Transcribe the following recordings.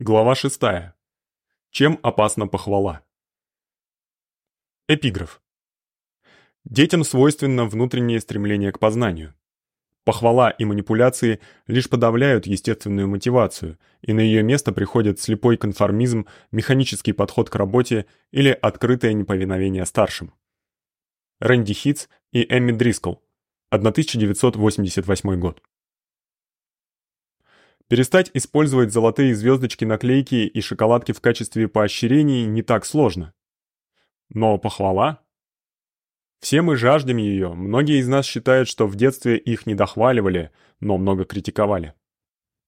Глава 6. Чем опасна похвала? Эпиграф. Детям свойственно внутреннее стремление к познанию. Похвала и манипуляции лишь подавляют естественную мотивацию, и на её место приходит слепой конформизм, механический подход к работе или открытое неповиновение старшим. Рэнди Хитц и Эмми Дрискл. 1988 год. Перестать использовать золотые звездочки, наклейки и шоколадки в качестве поощрений не так сложно. Но похвала? Все мы жаждем её. Многие из нас считают, что в детстве их не дохваливали, но много критиковали.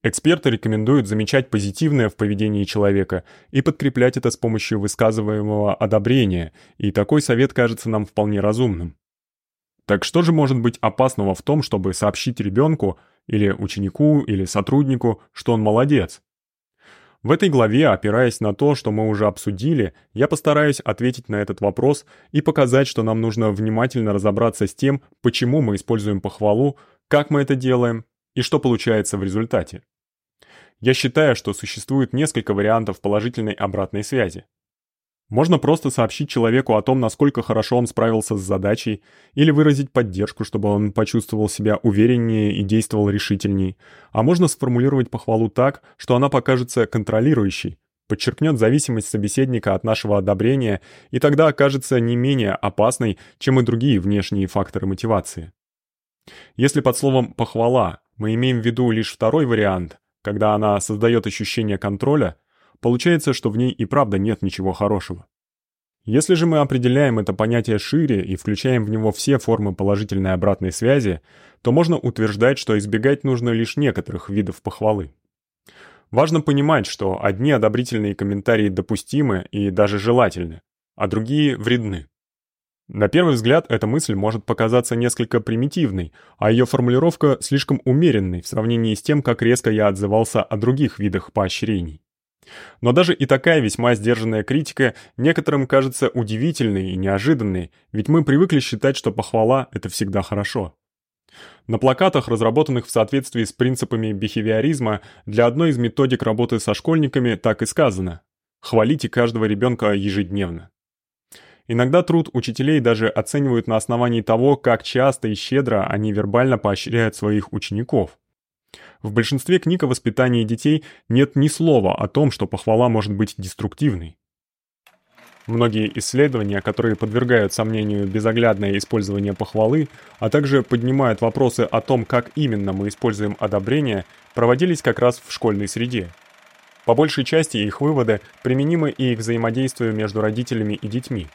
Эксперты рекомендуют замечать позитивное в поведении человека и подкреплять это с помощью высказываемого одобрения, и такой совет кажется нам вполне разумным. Так что же может быть опасного в том, чтобы сообщить ребёнку, или ученику, или сотруднику, что он молодец. В этой главе, опираясь на то, что мы уже обсудили, я постараюсь ответить на этот вопрос и показать, что нам нужно внимательно разобраться с тем, почему мы используем похвалу, как мы это делаем и что получается в результате. Я считаю, что существует несколько вариантов положительной обратной связи. Можно просто сообщить человеку о том, насколько хорошо он справился с задачей, или выразить поддержку, чтобы он почувствовал себя увереннее и действовал решительней. А можно сформулировать похвалу так, что она покажется контролирующей, подчеркнет зависимость собеседника от нашего одобрения и тогда окажется не менее опасной, чем и другие внешние факторы мотивации. Если под словом похвала мы имеем в виду лишь второй вариант, когда она создаёт ощущение контроля, получается, что в ней и правда нет ничего хорошего. Если же мы определяем это понятие шире и включаем в него все формы положительной обратной связи, то можно утверждать, что избегать нужно лишь некоторых видов похвалы. Важно понимать, что одни одобрительные комментарии допустимы и даже желательны, а другие вредны. На первый взгляд эта мысль может показаться несколько примитивной, а её формулировка слишком умеренной в сравнении с тем, как резко я отзывался о других видах поощрений. Но даже и такая весьма сдержанная критика некоторым кажется удивительной и неожиданной, ведь мы привыкли считать, что похвала это всегда хорошо. На плакатах, разработанных в соответствии с принципами бихевиоризма, для одной из методик работы со школьниками так и сказано: хвалите каждого ребёнка ежедневно. Иногда труд учителей даже оценивают на основании того, как часто и щедро они вербально поощряют своих учеников. В большинстве книг о воспитании детей нет ни слова о том, что похвала может быть деструктивной. Многие исследования, которые подвергают сомнению безоглядное использование похвалы, а также поднимают вопросы о том, как именно мы используем одобрение, проводились как раз в школьной среде. По большей части их выводы применимы и к взаимодействию между родителями и детьми.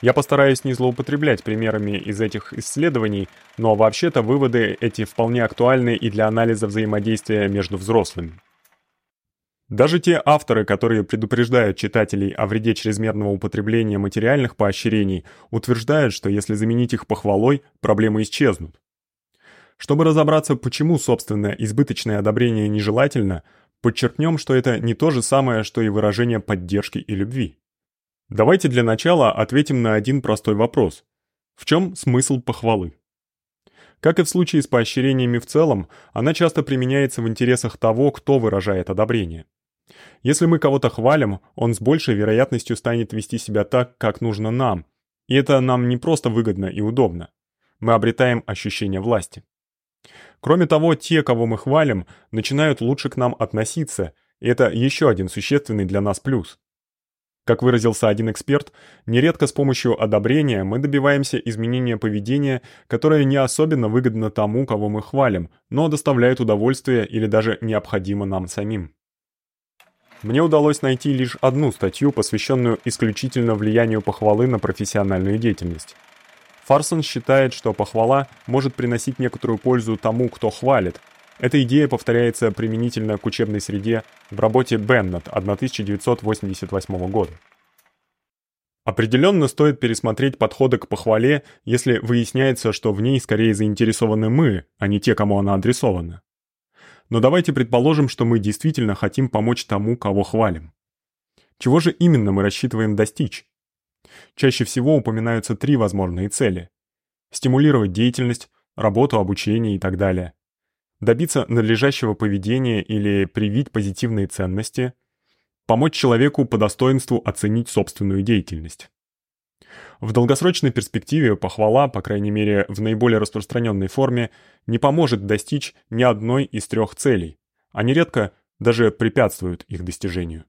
Я постараюсь не злоупотреблять примерами из этих исследований, но вообще-то выводы эти вполне актуальны и для анализа взаимодействия между взрослыми. Даже те авторы, которые предупреждают читателей о вреде чрезмерного употребления материальных поощрений, утверждают, что если заменить их похвалой, проблемы исчезнут. Чтобы разобраться, почему собственное избыточное одобрение нежелательно, подчеркнем, что это не то же самое, что и выражение поддержки и любви. Давайте для начала ответим на один простой вопрос. В чём смысл похвалы? Как и в случае с поощрениями в целом, она часто применяется в интересах того, кто выражает одобрение. Если мы кого-то хвалим, он с большей вероятностью станет вести себя так, как нужно нам. И это нам не просто выгодно и удобно. Мы обретаем ощущение власти. Кроме того, те, кого мы хвалим, начинают лучше к нам относиться, и это ещё один существенный для нас плюс. Как выразился один эксперт, нередко с помощью одобрения мы добиваемся изменения поведения, которое не особенно выгодно тому, кого мы хвалим, но доставляет удовольствие или даже необходимо нам самим. Мне удалось найти лишь одну статью, посвященную исключительно влиянию похвалы на профессиональную деятельность. Фарсон считает, что похвала может приносить некоторую пользу тому, кто хвалит, эта идея повторяется применительно к учебной среде в работе Беннет 1988 года. Определенно стоит пересмотреть подходы к похвале, если выясняется, что в ней скорее заинтересованы мы, а не те, кому она адресована. Но давайте предположим, что мы действительно хотим помочь тому, кого хвалим. Чего же именно мы рассчитываем достичь? Чаще всего упоминаются три возможные цели: стимулировать деятельность, работу, обучение и так далее добиться надлежащего поведения или привить позитивные ценности, помочь человеку по достоинству оценить собственную деятельность. В долгосрочной перспективе похвала, по крайней мере, в наиболее распространенной форме, не поможет достичь ни одной из трех целей, а нередко даже препятствует их достижению.